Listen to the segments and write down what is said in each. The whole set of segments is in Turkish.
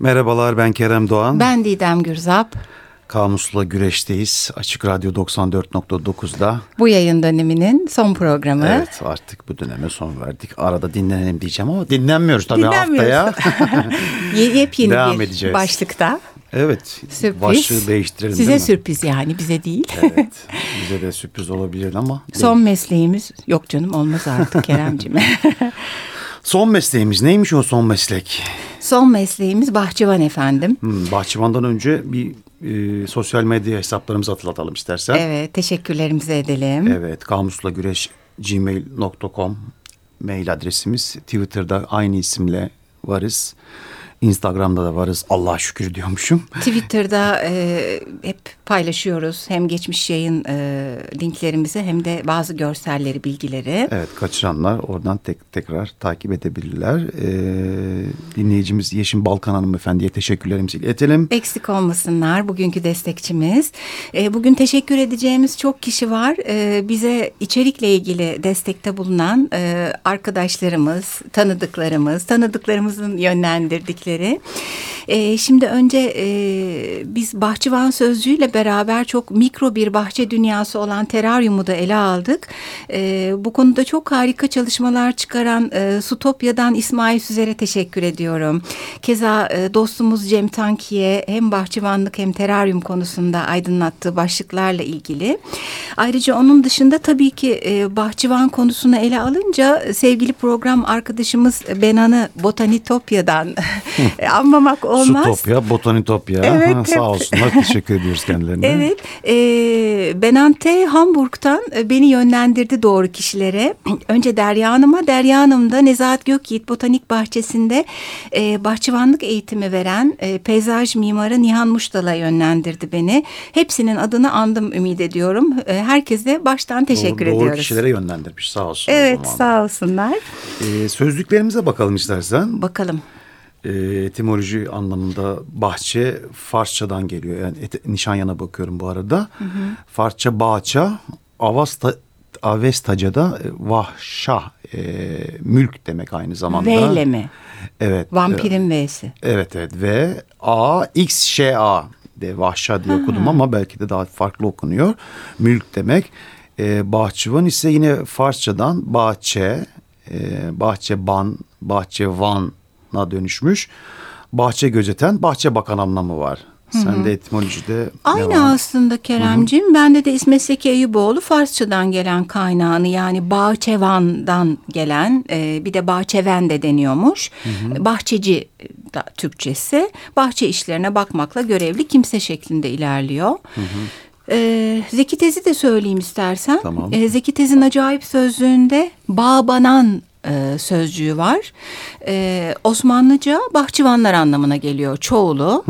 Merhabalar ben Kerem Doğan. Ben Didem Gürzap. Kamusla Güreş'teyiz. Açık Radyo 94.9'da. Bu yayın döneminin son programı. Evet artık bu döneme son verdik. Arada dinlenelim diyeceğim ama dinlenmiyoruz tabii Dinlenmiyoruz. haftaya. Yepyeni Devam bir edeceğiz. başlıkta. evet. Sürpriz. Başlığı değiştirelim Size değil mi? sürpriz yani bize değil. Evet. Bize de sürpriz olabilir ama. Son mesleğimiz yok canım olmaz artık Keremciğim. Son mesleğimiz neymiş o son meslek? son mesleğimiz bahçıvan efendim. Hmm, bahçıvandan önce bir e, sosyal medya hesaplarımızı hatırlatalım istersen. Evet teşekkürlerimizi edelim. Evet, kamusla güreş gmail.com mail adresimiz. Twitter'da aynı isimle varız. Instagram'da da varız. Allah'a şükür diyormuşum. Twitter'da e, hep paylaşıyoruz hem geçmiş yayın e, linklerimizi hem de bazı görselleri, bilgileri. Evet, kaçıranlar oradan tek, tekrar takip edebilirler. Ee, dinleyicimiz Yeşim Balkan hanımefendiye teşekkürlerimizi iletelim. Eksik olmasınlar bugünkü destekçimiz. E, bugün teşekkür edeceğimiz çok kişi var. E, bize içerikle ilgili destekte bulunan e, arkadaşlarımız, tanıdıklarımız, tanıdıklarımızın yönlendirdikleri. E, şimdi önce e, biz bahçıvan sözcüğüyle beraber çok mikro bir bahçe dünyası olan teraryumu da ele aldık. E, bu konuda çok harika çalışmalar çıkaran e, Sutopya'dan İsmail Süzer'e teşekkür ediyorum. Keza e, dostumuz Cem Tanki'ye hem bahçıvanlık hem teraryum konusunda aydınlattığı başlıklarla ilgili. Ayrıca onun dışında tabii ki e, bahçıvan konusunu ele alınca e, sevgili program arkadaşımız Benan'ı Botanitopya'dan anmamak olmaz. Sutopya, Botanitopya. Evet, Ha, Sağ olsunlar. Teşekkür ediyoruz kendilerine. Evet, e, Benante Hamburg'tan e, beni yönlendirdi doğru kişilere. Önce Derya Hanım'a, Derya Hanım da Nezahat Gökyiğit Botanik Bahçesi'nde e, bahçıvanlık eğitimi veren e, peyzaj mimarı Nihan Muştal'a yönlendirdi beni. Hepsinin adını andım ümit ediyorum. E, herkese baştan teşekkür doğru, ediyoruz. Doğru kişilere yönlendirmiş sağ olsun. Evet, sağ olsunlar. Ee, sözlüklerimize bakalım istersen. Bakalım. e, etimoloji anlamında bahçe Farsçadan geliyor. Yani et, Nişanyan'a bakıyorum bu arada. Farsça bağça, Avasta, Avestaca'da e, vahşa, e, mülk demek aynı zamanda. V ile mi? Evet. Vampirin V'si. Evet evet ve A X Ş A de vahşa diye okudum ama belki de daha farklı okunuyor. Mülk demek. Ee, bahçıvan ise yine Farsçadan bahçe, e, bahçeban, bahçevan'a dönüşmüş. Bahçe gözeten, bahçe bakan anlamı var. Sende etimolojide ne Aynı var? aslında Keremcim. Bende de İsmet Seki Eyüboğlu Farsçadan gelen kaynağını yani Bahçevan'dan gelen e, bir de Bahçeven de deniyormuş. Bahçeci da Türkçesi. Bahçe işlerine bakmakla görevli kimse şeklinde ilerliyor. Ee, Zeki Tez'i de söyleyeyim istersen. Tamam. Ee, Zeki Tez'in acayip sözlüğünde bağbanan e, sözcüğü var. Ee, Osmanlıca bahçıvanlar anlamına geliyor çoğulu.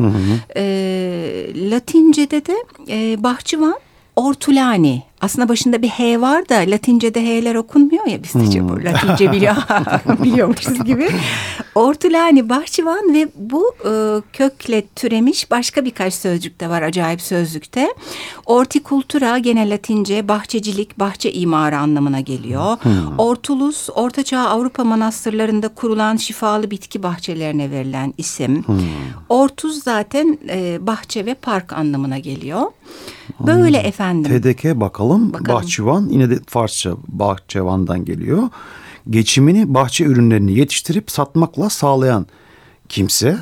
Ee, Latince'de de e, bahçıvan ortulani. Aslında başında bir H var da Latince'de H'ler okunmuyor ya biz de çok Latince biliyor, biliyormuşuz gibi. Ortulani bahçıvan ve bu e, kökle türemiş başka birkaç sözcük de var acayip sözlükte. Ortikultura gene Latince bahçecilik, bahçe imarı anlamına geliyor. Ortulus, Ortaçağ Avrupa manastırlarında kurulan şifalı bitki bahçelerine verilen isim. Ortuz zaten e, bahçe ve park anlamına geliyor. Böyle efendim. TDK bakalım. Bakalım. Bahçıvan yine de Farsça bahçevandan geliyor. Geçimini bahçe ürünlerini yetiştirip satmakla sağlayan kimse.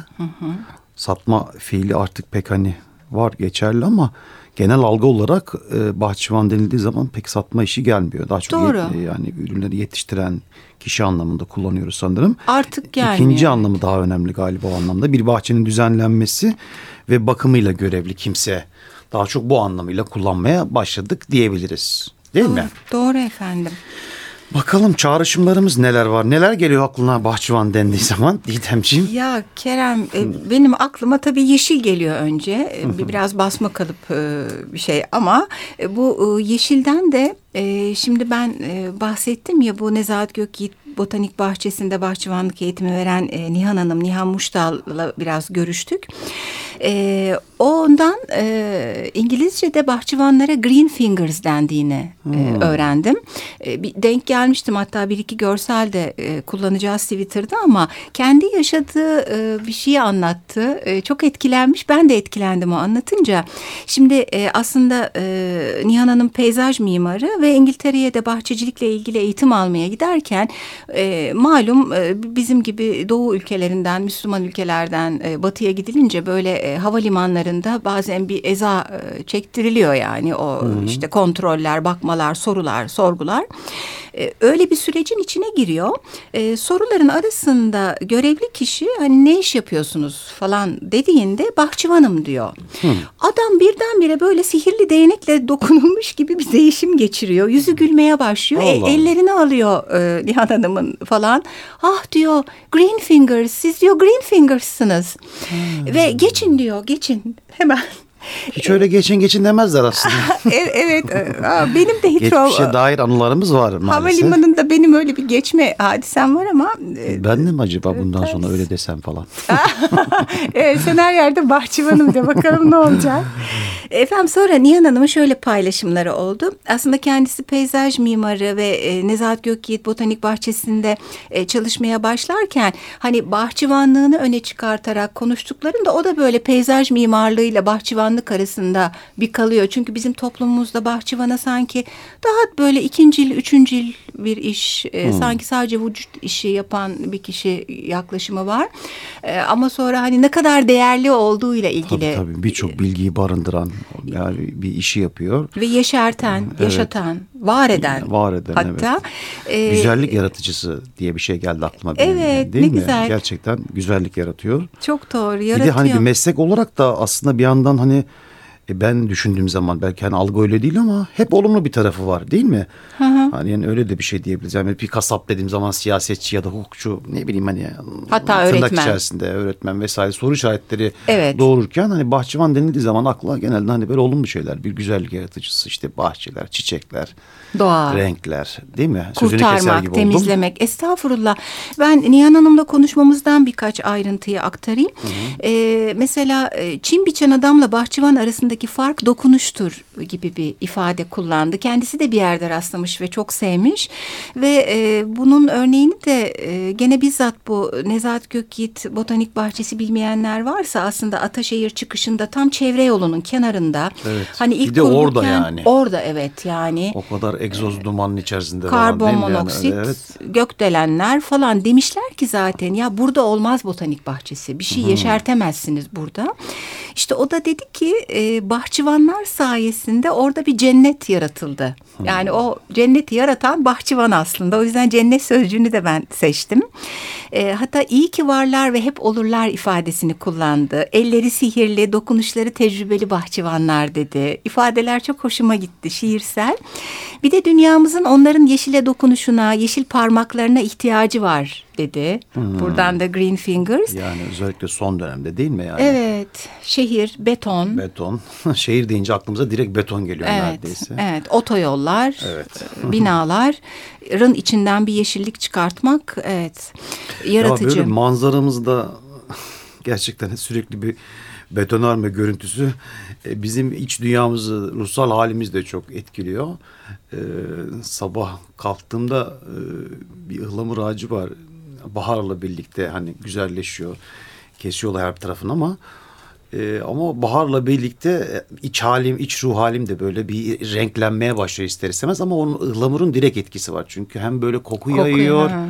Satma fiili artık pek hani var geçerli ama genel algı olarak e, bahçıvan denildiği zaman pek satma işi gelmiyor. Daha çok Doğru. yet- yani ürünleri yetiştiren kişi anlamında kullanıyoruz sanırım. Artık gelmiyor. İkinci anlamı daha önemli galiba o anlamda. Bir bahçenin düzenlenmesi ve bakımıyla görevli kimse. Daha çok bu anlamıyla kullanmaya başladık diyebiliriz. Değil mi? Doğru efendim. Bakalım çağrışımlarımız neler var? Neler geliyor aklına bahçıvan dendiği zaman Didemciğim? Ya Kerem e, benim aklıma tabii yeşil geliyor önce. E, bir- Biraz basma kalıp e, bir şey ama bu yeşilden de şimdi ben bahsettim ya bu Nezahat Gökyiğit Botanik Bahçesi'nde bahçıvanlık eğitimi veren Nihan Hanım, Nihan Muştal'la biraz görüştük. E, ondan e, İngilizce'de bahçıvanlara green fingers dendiğini e, hmm. e, öğrendim. E, bir denk gelmiştim hatta bir iki görsel de e, kullanacağız Twitter'da ama kendi yaşadığı e, bir şeyi anlattı. E, çok etkilenmiş. Ben de etkilendim o anlatınca. Şimdi e, aslında e, Nihan Hanım peyzaj mimarı ve İngiltere'ye de bahçecilikle ilgili eğitim almaya giderken e, malum e, bizim gibi Doğu ülkelerinden, Müslüman ülkelerden e, batıya gidilince böyle e, havalimanlarında bazen bir eza e, çektiriliyor yani o Hı -hı. işte kontroller, bakmalar, sorular, sorgular. E, öyle bir sürecin içine giriyor. E, soruların arasında görevli kişi hani ne iş yapıyorsunuz falan dediğinde bahçıvanım diyor. Hı. Adam birdenbire böyle sihirli değnekle dokunulmuş gibi bir değişim geçiriyor. Yüzü gülmeye başlıyor. E, ellerini alıyor e, Nihan Hanım'ın falan. Ah diyor Green Fingers siz diyor Green Fingers'sınız. Ve geçin diyor geçin hemen hiç öyle geçin geçin demezler aslında. evet benim de hiç Geçmişe o, dair anılarımız var maalesef. Havalimanında benim öyle bir geçme hadisem var ama. E, ben de mi acaba bundan ters. sonra öyle desem falan. evet, sen her yerde bahçıvanım de bakalım ne olacak. Efendim sonra Nihan Hanım'ın şöyle paylaşımları oldu. Aslında kendisi peyzaj mimarı ve e, Nezahat Gökyiğit Botanik Bahçesi'nde e, çalışmaya başlarken hani bahçıvanlığını öne çıkartarak konuştuklarında o da böyle peyzaj mimarlığıyla bahçıvanlık arasında bir kalıyor. Çünkü bizim toplumumuzda bahçıvana sanki daha böyle ikincil, üçüncül bir iş, e, hmm. sanki sadece vücut işi yapan bir kişi yaklaşımı var. E, ama sonra hani ne kadar değerli olduğuyla ilgili. Tabii tabii birçok bilgiyi barındıran yani bir işi yapıyor. Ve yeşerten, evet. yaşatan, var eden. Var eden hatta. Evet. E, güzellik yaratıcısı diye bir şey geldi aklıma. Benim evet değil ne mi? güzel. Gerçekten güzellik yaratıyor. Çok doğru yaratıyor. Bir de hani bir meslek olarak da aslında bir yandan hani e ben düşündüğüm zaman belki hani algı öyle değil ama hep olumlu bir tarafı var değil mi? Hı hı. Hani yani öyle de bir şey diyebiliriz. Yani bir kasap dediğim zaman siyasetçi ya da hukukçu ne bileyim hani hatta tırnak öğretmen. içerisinde öğretmen vesaire soru işaretleri evet. doğururken hani bahçıvan denildiği zaman akla genelde hani böyle olumlu şeyler. Bir güzellik yaratıcısı işte bahçeler, çiçekler, doğa, renkler değil mi? Kurtarmak, gibi temizlemek. Oldum. Estağfurullah. Ben Nihan Hanım'la konuşmamızdan birkaç ayrıntıyı aktarayım. Hı hı. Ee, mesela çim biçen adamla bahçıvan arasında arasındaki fark dokunuştur gibi bir ifade kullandı. Kendisi de bir yerde rastlamış ve çok sevmiş ve e, bunun örneğini de e, gene bizzat bu Nezahat Gökyiğit Botanik Bahçesi bilmeyenler varsa aslında Ataşehir çıkışında tam çevre yolunun kenarında. Evet. Hani ilk bir de orada yani. Orada evet yani. O kadar egzoz dumanın içerisinde karbon falan, monoksit, yani? evet. gökdelenler falan demişler ki zaten ya burada olmaz botanik bahçesi. Bir şey hmm. yeşertemezsiniz burada. İşte o da dedi ki e, bahçıvanlar sayesinde orada bir cennet yaratıldı. Yani o cenneti yaratan bahçıvan aslında. O yüzden cennet sözcüğünü de ben seçtim. E, hatta iyi ki varlar ve hep olurlar ifadesini kullandı. Elleri sihirli, dokunuşları tecrübeli bahçıvanlar dedi. İfadeler çok hoşuma gitti, şiirsel. Bir de dünyamızın onların yeşile dokunuşuna, yeşil parmaklarına ihtiyacı var dedi. Hmm. Buradan da Green Fingers. Yani özellikle son dönemde değil mi yani? Evet. Şehir, beton. Beton. Şehir deyince aklımıza direkt beton geliyor evet, neredeyse. Evet. Otoyollar, evet. E, binaların içinden bir yeşillik çıkartmak evet yaratıcı. Ya böyle manzaramızda gerçekten sürekli bir betonarme görüntüsü e, bizim iç dünyamızı, ruhsal halimizi de çok etkiliyor. Ee, sabah kalktığımda e, bir ıhlamur ağacı var baharla birlikte hani güzelleşiyor. Kesiyorlar her tarafını ama e, ama baharla birlikte e, iç halim, iç ruh halim de böyle bir renklenmeye başlıyor ister istemez ama onun ıhlamurun direkt etkisi var. Çünkü hem böyle koku, koku yayıyor. Ha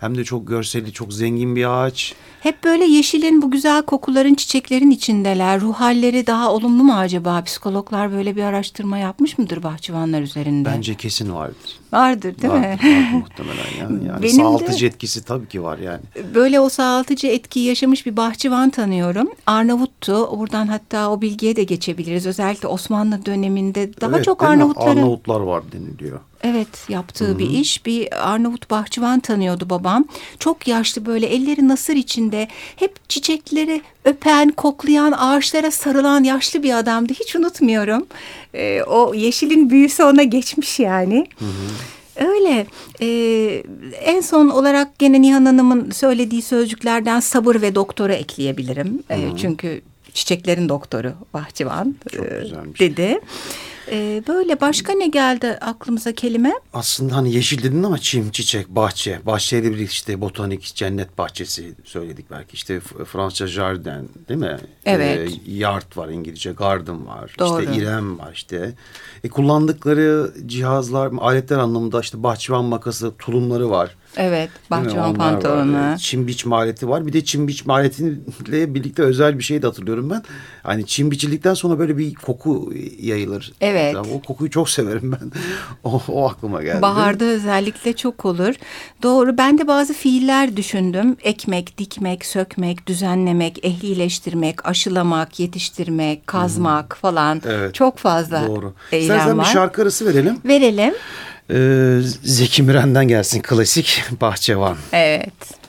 hem de çok görseli çok zengin bir ağaç. Hep böyle yeşilin bu güzel kokuların çiçeklerin içindeler. Ruh halleri daha olumlu mu acaba? Psikologlar böyle bir araştırma yapmış mıdır bahçıvanlar üzerinde? Bence kesin vardır. Vardır değil vardır, mi? Vardır muhtemelen yani. yani Benim sağaltıcı de, etkisi tabii ki var yani. Böyle o sağaltıcı etkiyi yaşamış bir bahçıvan tanıyorum. Arnavuttu. Buradan hatta o bilgiye de geçebiliriz. Özellikle Osmanlı döneminde daha evet, çok Arnavutların... Arnavutlar var deniliyor. Evet yaptığı Hı -hı. bir iş. Bir Arnavut bahçıvan tanıyordu babam. Çok yaşlı böyle elleri nasır içinde hep çiçekleri öpen, koklayan, ağaçlara sarılan yaşlı bir adamdı. Hiç unutmuyorum. Ee, o yeşilin büyüsü ona geçmiş yani. Hı hı. Öyle. Ee, en son olarak gene Nihan Hanım'ın söylediği sözcüklerden sabır ve doktora ekleyebilirim. Ee, çünkü çiçeklerin doktoru bahçıvan Çok e, dedi. E, böyle başka ne geldi aklımıza kelime? Aslında hani yeşil dedin ama çim, çiçek, bahçe. Bahçeyle bir işte botanik, cennet bahçesi söyledik belki. İşte Fransızca jardin değil mi? Evet. Ee, yard var İngilizce, garden var. Doğru. İşte irem var işte. E, kullandıkları cihazlar, aletler anlamında işte bahçıvan makası, tulumları var. Evet bahçıvan pantolonu. Çim biçme aleti var. Bir de çim biçme aletiyle birlikte özel bir şey de hatırlıyorum ben. Hani çim biçildikten sonra böyle bir koku yayılır. Evet. Ya O kokuyu çok severim ben. o, o aklıma geldi. Baharda özellikle çok olur. Doğru ben de bazı fiiller düşündüm. Ekmek, dikmek, sökmek, düzenlemek, ehlileştirmek, aşılamak, yetiştirmek, kazmak falan. Evet. Çok fazla Doğru. eylem İstersen var. bir şarkı arası verelim. Verelim. Ee, Zeki Müren'den gelsin klasik Bahçevan. Evet.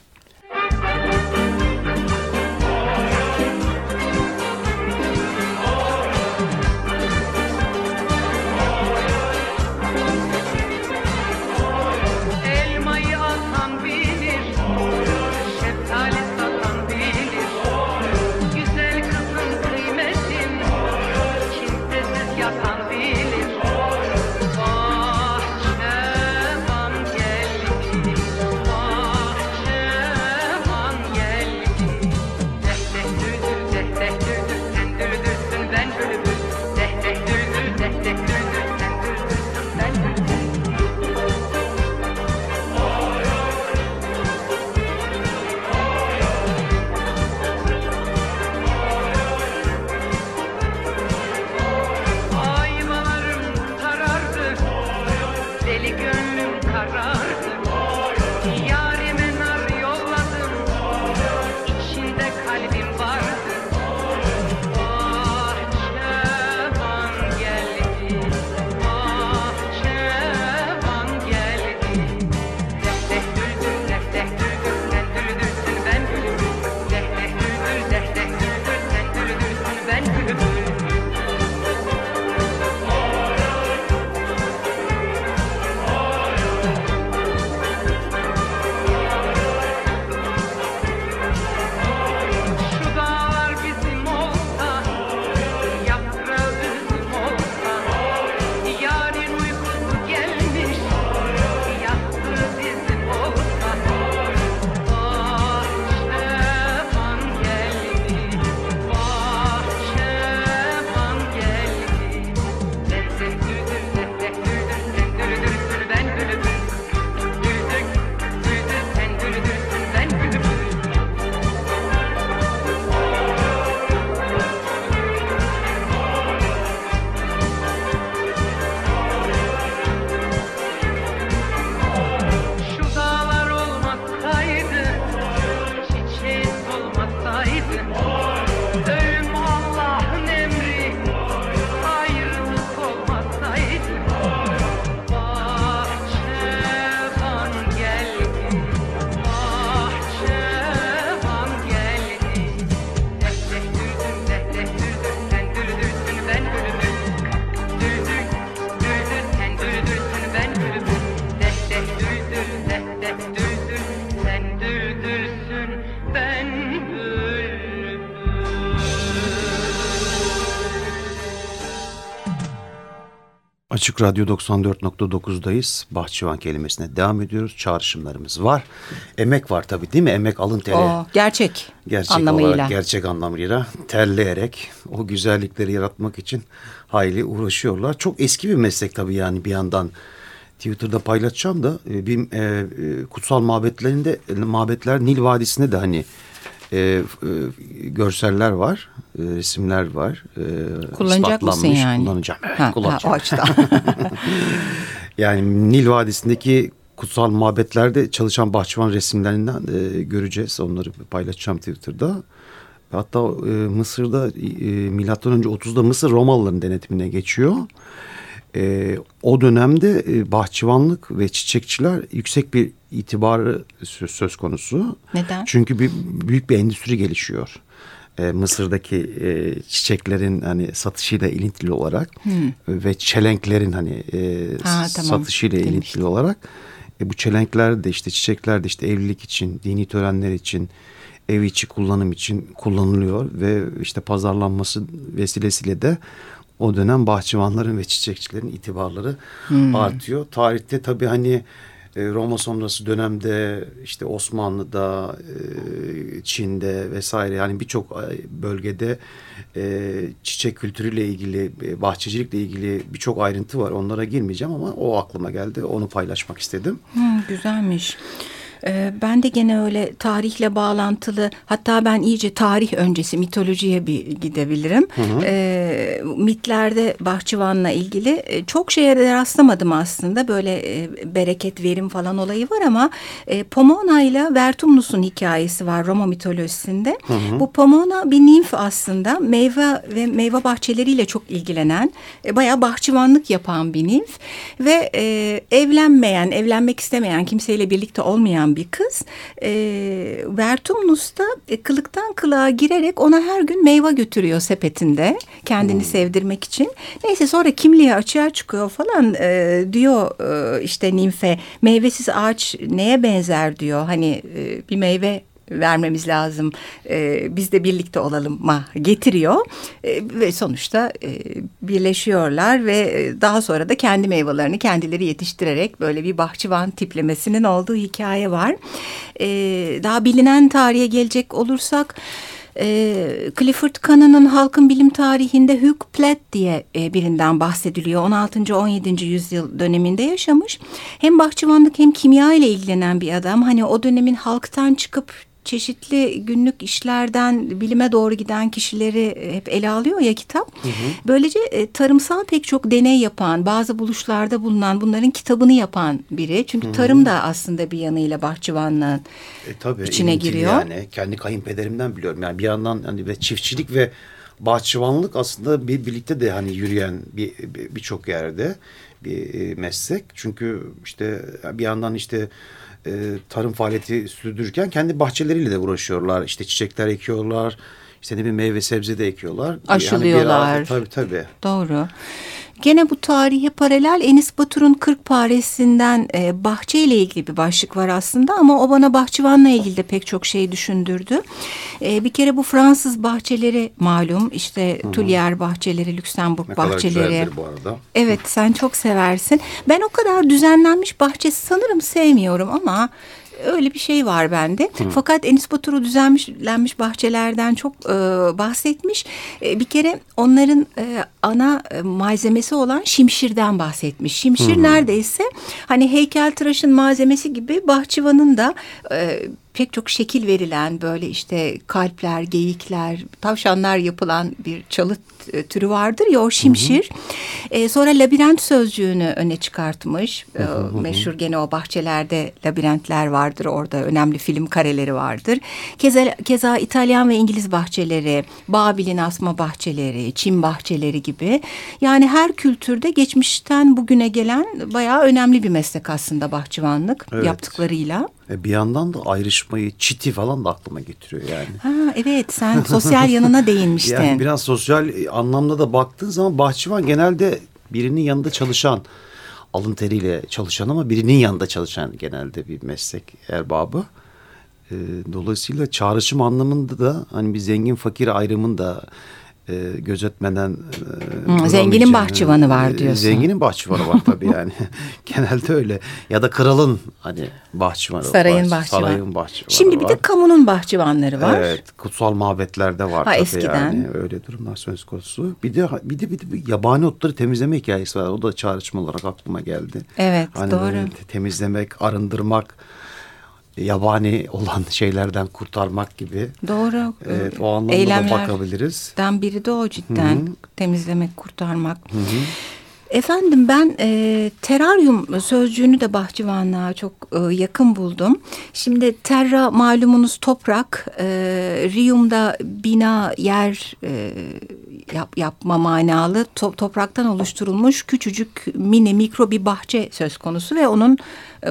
Sen düldülsün ben bülbül. Açık Radyo 94.9'dayız. Bahçıvan kelimesine devam ediyoruz. Çağrışımlarımız var. Emek var tabii değil mi? Emek alın teri. Gerçek, gerçek anlamıyla. olarak gerçek anlamıyla terleyerek o güzellikleri yaratmak için hayli uğraşıyorlar. Çok eski bir meslek tabii yani bir yandan. Twitter'da paylaşacağım da e, bir e, e, kutsal mabetlerinde mabetler Nil Vadisi'nde de hani e, e, görseller var, e, resimler var. E, Kullanacak mısın yani? Kullanacağım. Evet, Ha, ha, kullanacağım. o açıdan. Yani Nil Vadisi'ndeki kutsal mabetlerde çalışan bahçıvan resimlerinden e, göreceğiz. Onları paylaşacağım Twitter'da. Hatta e, Mısır'da e, milattan önce 30'da Mısır Romalıların denetimine geçiyor. E, o dönemde e, bahçıvanlık ve çiçekçiler yüksek bir itibarı söz, söz konusu. Neden? Çünkü bir büyük bir endüstri gelişiyor. E, Mısır'daki e, çiçeklerin hani satışıyla ilintili olarak ve çelenklerin hani e, Ha, tamam. satışıyla Demiştin. ilintili olarak e, bu çelenkler de işte çiçekler de işte evlilik için, dini törenler için, ev içi kullanım için kullanılıyor ve işte pazarlanması vesilesiyle de o dönem bahçıvanların ve çiçekçilerin itibarları artıyor. Tarihte tabii hani e, Roma sonrası dönemde işte Osmanlı'da, e, Çin'de vesaire yani birçok e, bölgede çiçek kültürüyle ilgili, bahçecilikle ilgili birçok ayrıntı var. Onlara girmeyeceğim ama o aklıma geldi. Onu paylaşmak istedim. Hmm, güzelmiş. Ee, ben de gene öyle tarihle bağlantılı hatta ben iyice tarih öncesi mitolojiye bir gidebilirim. Ee, mitlerde bahçıvanla ilgili e, çok şeye rastlamadım aslında. Böyle e, bereket verim falan olayı var ama e, Pomona ile Vertumnus'un hikayesi var Roma mitolojisinde. Bu Pomona bir nimf aslında. Meyve ve meyve bahçeleriyle çok ilgilenen e, bayağı bahçıvanlık yapan bir nimf ve e, evlenmeyen evlenmek istemeyen kimseyle birlikte olmayan bir kız. E, Vertumnus da e, kılıktan kılığa girerek ona her gün meyve götürüyor sepetinde kendini sevdirmek için. Neyse sonra kimliği açığa çıkıyor falan e, diyor e, işte nimfe meyvesiz ağaç neye benzer diyor. Hani e, bir meyve vermemiz lazım. E, biz de birlikte olalım ma getiriyor E, ve sonuçta e, birleşiyorlar ve e, daha sonra da kendi meyvelerini kendileri yetiştirerek böyle bir bahçıvan tiplemesinin olduğu hikaye var. E, daha bilinen tarihe gelecek olursak e, Clifford Cannon'ın halkın bilim tarihinde Hugh Platt diye e, birinden bahsediliyor. 16. 17. yüzyıl döneminde yaşamış. Hem bahçıvanlık hem kimya ile ilgilenen bir adam. Hani o dönemin halktan çıkıp çeşitli günlük işlerden bilime doğru giden kişileri hep ele alıyor ya kitap. Böylece e, tarımsal pek çok deney yapan, bazı buluşlarda bulunan, bunların kitabını yapan biri. Çünkü tarım da aslında bir yanıyla bahçıvanlığın E, tabii içine giriyor. Yani kendi kayınpederimden biliyorum. Yani bir yandan hani ve çiftçilik ve bahçıvanlık aslında bir birlikte de hani yürüyen bir bir- birçok yerde bir e, meslek. Çünkü işte bir yandan işte e, tarım faaliyeti sürdürürken kendi bahçeleriyle de uğraşıyorlar. İşte çiçekler ekiyorlar. İşte ne bileyim meyve sebze de ekiyorlar. Yani bir- Aşılıyorlar. tabii tabii. Doğru. Gene bu tarihe paralel Enis Batur'un Kırk Paresi'nden e, bahçe ile ilgili bir başlık var aslında ama o bana bahçıvanla ilgili de pek çok şey düşündürdü. E, bir kere bu Fransız bahçeleri malum işte Tuileries bahçeleri, Lüksemburg Ne kadar bahçeleri. güzeldir bu arada. Evet sen çok seversin. Ben o kadar düzenlenmiş bahçe sanırım sevmiyorum ama öyle bir şey var bende. Fakat Enis Batur'u düzenlenmiş bahçelerden çok e, bahsetmiş. E, bir kere onların e, ana e, malzemesi olan şimşirden bahsetmiş. Şimşir neredeyse hani heykeltıraşın malzemesi gibi bahçıvanın da e, pek çok şekil verilen böyle işte kalpler, geyikler, tavşanlar yapılan bir çalı türü vardır ya o şimşir. E, sonra labirent sözcüğünü öne çıkartmış. E, meşhur gene o bahçelerde labirentler vardır. Orada önemli film kareleri vardır. Keza, keza İtalyan ve İngiliz bahçeleri, Babil'in asma bahçeleri, Çin bahçeleri gibi. Yani her kültürde geçmişten bugüne gelen bayağı önemli bir meslek aslında bahçıvanlık Evet. yaptıklarıyla. E, bir yandan da ayrışmayı, çiti falan da aklıma getiriyor yani. Ha evet sen sosyal yanına değinmiştin. Yani biraz sosyal e, anlamda da baktığın zaman bahçıvan genelde birinin yanında çalışan, alın teriyle çalışan ama birinin yanında çalışan genelde bir meslek erbabı. E, dolayısıyla çağrışım anlamında da hani bir zengin fakir ayrımını da e, gözetmeden e, zenginin bahçıvanı var E, diyorsun. Zenginin bahçıvanı var tabii yani. Genelde öyle. Ya da kralın hani bahçıvanı Sarayın var. bahçıvanı. Sarayın bahçıvanı Şimdi bir var. de kamunun bahçıvanları var. Evet, kutsal mabetlerde var Ha, tabii eskiden. yani öyle durumlar söz konusu. Bir de bir de bir de bir yabani otları temizleme hikayesi var. O da çağrışım olarak aklıma geldi. Evet, hani doğru. temizlemek, arındırmak, yabani olan şeylerden kurtarmak gibi. Doğru. Evet, o anlamda da eylemlerden bakabiliriz. biri de o cidden. Temizlemek, kurtarmak. Efendim ben e, teraryum sözcüğünü de bahçıvanlığa çok e, yakın buldum. Şimdi terra malumunuz toprak, e, rium da bina, yer, e, yap, yapma manalı to, topraktan oluşturulmuş küçücük mini mikro bir bahçe söz konusu ve onun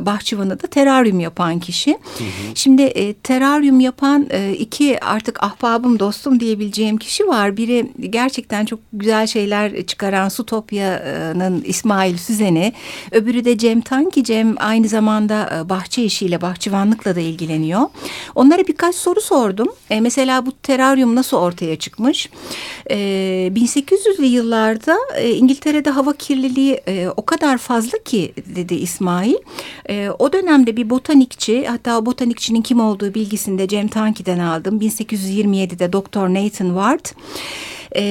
bahçıvanı da teraryum yapan kişi. Hı hı. Şimdi e, teraryum yapan e, iki artık ahbabım dostum diyebileceğim kişi var. Biri gerçekten çok güzel şeyler çıkaran Sutopya'nın İsmail Süzen'i. Öbürü de Cem Tanki. Cem aynı zamanda e, bahçe işiyle, bahçıvanlıkla da ilgileniyor. Onlara birkaç soru sordum. E, mesela bu teraryum nasıl ortaya çıkmış? E, 1800'lü yıllarda e, İngiltere'de hava kirliliği e, o kadar fazla ki dedi İsmail. E, o dönemde bir botanikçi hatta botanikçinin kim olduğu bilgisini de Cem Tanki'den aldım. 1827'de Doktor Nathan Ward e,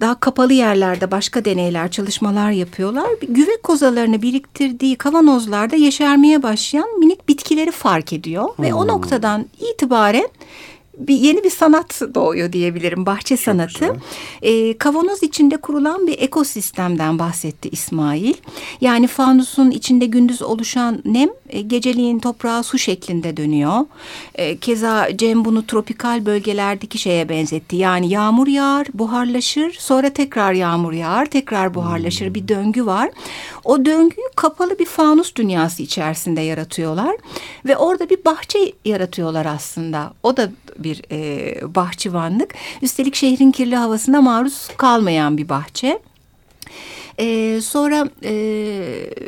daha kapalı yerlerde başka deneyler, çalışmalar yapıyorlar. Güve kozalarını biriktirdiği kavanozlarda yeşermeye başlayan minik bitkileri fark ediyor. Hmm. Ve o hmm. noktadan itibaren bir yeni bir sanat doğuyor diyebilirim. Bahçe Çok sanatı. E, kavanoz içinde kurulan bir ekosistemden bahsetti İsmail. Yani fanusun içinde gündüz oluşan nem e, geceliğin toprağa su şeklinde dönüyor. E, keza Cem bunu tropikal bölgelerdeki şeye benzetti. Yani yağmur yağar, buharlaşır, sonra tekrar yağmur yağar, tekrar buharlaşır. Hmm. Bir döngü var. O döngüyü kapalı bir fanus dünyası içerisinde yaratıyorlar ve orada bir bahçe yaratıyorlar aslında. O da bir e, bahçıvanlık. Üstelik şehrin kirli havasına maruz kalmayan bir bahçe. Ee, sonra e,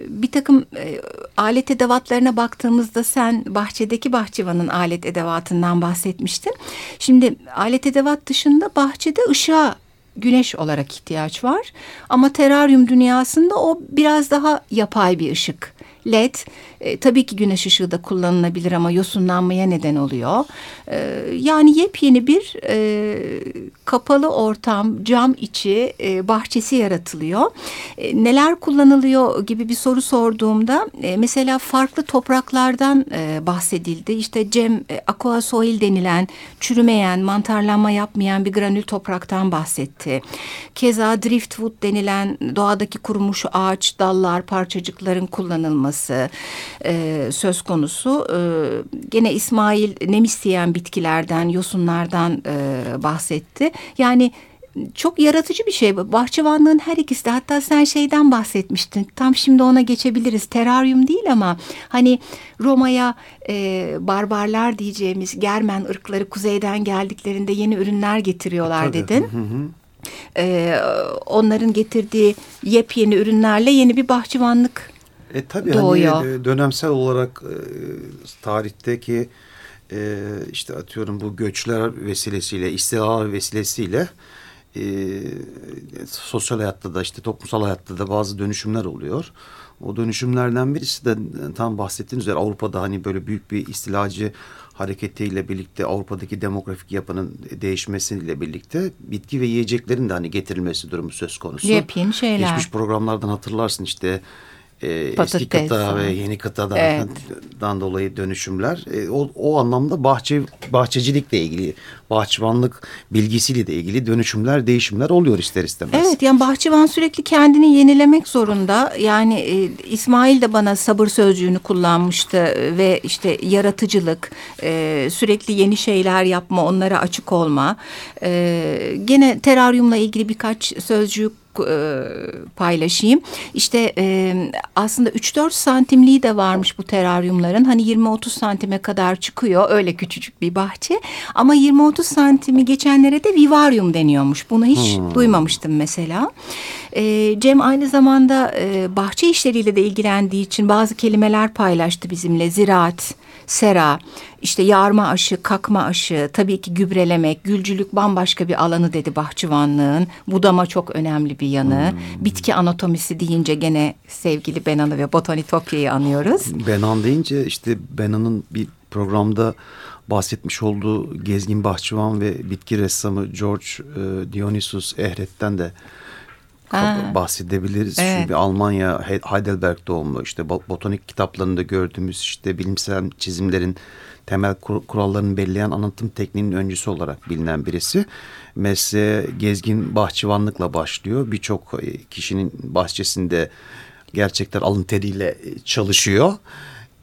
bir takım e, alet edevatlarına baktığımızda sen bahçedeki bahçıvanın alet edevatından bahsetmiştin. Şimdi alet edevat dışında bahçede ışığa güneş olarak ihtiyaç var. Ama teraryum dünyasında o biraz daha yapay bir ışık. LED e, tabii ki güneş ışığı da kullanılabilir ama yosunlanmaya neden oluyor. E, yani yepyeni bir e, kapalı ortam, cam içi e, bahçesi yaratılıyor. E, neler kullanılıyor gibi bir soru sorduğumda e, mesela farklı topraklardan e, bahsedildi. İşte cem e, aqua soil denilen çürümeyen, mantarlanma yapmayan bir granül topraktan bahsetti. Keza driftwood denilen doğadaki kurumuş ağaç, dallar, parçacıkların kullanılması e, söz konusu. E, gene İsmail nem isteyen bitkilerden, yosunlardan e, bahsetti. Yani çok yaratıcı bir şey. Bahçıvanlığın her ikisi de hatta sen şeyden bahsetmiştin. Tam şimdi ona geçebiliriz. Teraryum değil ama hani Roma'ya e, barbarlar diyeceğimiz Germen ırkları kuzeyden geldiklerinde yeni ürünler getiriyorlar Tabii. dedin. Hı hı. E, onların getirdiği yepyeni ürünlerle yeni bir bahçıvanlık e, tabii hani, doğuyor. Hani, dönemsel olarak e, tarihteki e, işte atıyorum bu göçler vesilesiyle, istilalar vesilesiyle e, sosyal hayatta da işte toplumsal hayatta da bazı dönüşümler oluyor. O dönüşümlerden birisi de tam bahsettiğiniz üzere Avrupa'da hani böyle büyük bir istilacı hareketiyle birlikte Avrupa'daki demografik yapının değişmesiyle birlikte bitki ve yiyeceklerin de hani getirilmesi durumu söz konusu. Yepyeni şeyler. Geçmiş programlardan hatırlarsın işte e, eski kıta ve yeni kıtadan evet. dolayı dönüşümler. E, o, o anlamda bahçe bahçecilikle ilgili, bahçıvanlık bilgisiyle de ilgili dönüşümler, değişimler oluyor ister istemez. Evet yani bahçıvan sürekli kendini yenilemek zorunda. Yani e, İsmail de bana sabır sözcüğünü kullanmıştı ve işte yaratıcılık, e, sürekli yeni şeyler yapma, onlara açık olma. E, gene teraryumla ilgili birkaç sözcük e, paylaşayım. İşte e, aslında 3-4 santimliği de varmış bu teraryumların. Hani 20-30 santime kadar çıkıyor. Öyle küçücük bir bahçe. Ama 20-30 santimi geçenlere de vivaryum deniyormuş. Bunu hiç hmm. duymamıştım mesela. E, Cem aynı zamanda e, bahçe işleriyle de ilgilendiği için bazı kelimeler paylaştı bizimle. Ziraat, sera, işte yarma aşı, kakma aşı, tabii ki gübrelemek, gülcülük bambaşka bir alanı dedi bahçıvanlığın. Budama çok önemli bir yanı. Hmm. Bitki anatomisi deyince gene sevgili Benan'ı ve Botanitopya'yı anıyoruz. Benan deyince işte Benan'ın bir programda bahsetmiş olduğu gezgin bahçıvan ve bitki ressamı George e, Dionysus Ehret'ten de bahsedebiliriz. Evet. Çünkü Almanya Heidelberg doğumlu işte botanik kitaplarında gördüğümüz işte bilimsel çizimlerin temel kur kurallarını belirleyen anlatım tekniğinin öncüsü olarak bilinen birisi. Mesleğe gezgin bahçıvanlıkla başlıyor. Birçok e, kişinin bahçesinde gerçekten alın teriyle e, çalışıyor.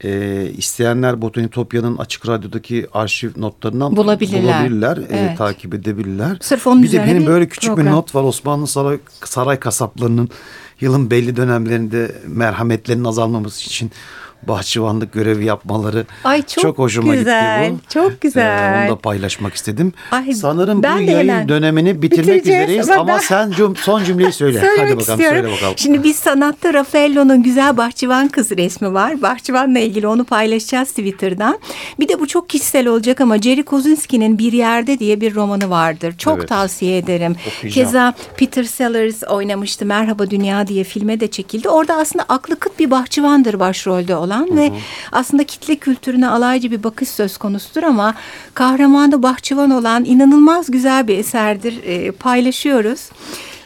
E, isteyenler Botanitopya'nın açık radyodaki arşiv notlarından Bulabilirler. bulabilirler, e, Evet. takip edebilirler. Sırf onun bir de benim bir böyle küçük program. bir not var Osmanlı saray, saray kasaplarının yılın belli dönemlerinde merhametlerinin azalmaması için bahçıvanlık görevi yapmaları Ay, çok hoşuma güzel, gitti bu. çok güzel. Ee, onu da paylaşmak istedim. Ay, Sanırım ben bu yayın hemen dönemini bitirmek üzereyiz ama ama ben- sen cum- son cümleyi söyle. Söylemek Hadi bakalım istiyorum. söyle bakalım. Şimdi biz sanatta Raffaello'nun güzel bahçıvan kızı resmi var. Bahçıvanla ilgili onu paylaşacağız Twitter'dan. Bir de bu çok kişisel olacak ama Jerry Kosinski'nin Bir Yerde diye bir romanı vardır. Çok Evet. tavsiye ederim. Okuyacağım. Keza Peter Sellers oynamıştı. Merhaba Dünya diye filme de çekildi. Orada aslında aklı kıt bir bahçıvandır başrolde olan ve aslında kitle kültürüne alaycı bir bakış söz konusudur ama kahramanı bahçıvan olan inanılmaz güzel bir eserdir. Ee, paylaşıyoruz.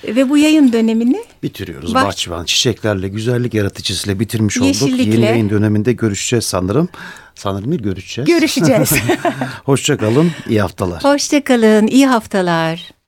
Ve bu yayın dönemini Bitiriyoruz Bah- bahçıvan çiçeklerle güzellik yaratıcısıyla bitirmiş olduk. Yeni yayın döneminde görüşeceğiz sanırım. Sanırım değil görüşeceğiz. görüşeceğiz. Hoşça kalın. iyi haftalar. Hoşçakalın. iyi haftalar.